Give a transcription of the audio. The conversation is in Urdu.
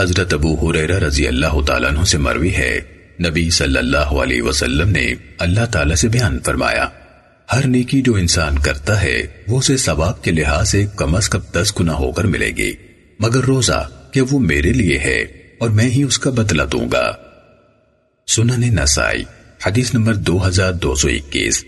حضرت ابو حریرہ رضی اللہ تعالیٰ عنہ سے مروی ہے۔ نبی صلی اللہ علیہ وسلم نے اللہ تعالیٰ سے بیان فرمایا، ہر نیکی جو انسان کرتا ہے، وہ اسے ثواب کے لحاظ سے کم از کم دس گنا ہو کر ملے گی۔ مگر روزہ کہ وہ میرے لیے ہے، اور میں ہی اس کا بدلہ دوں گا۔ سنن نسائی، حدیث نمبر دو ہزار دو سو اکیس۔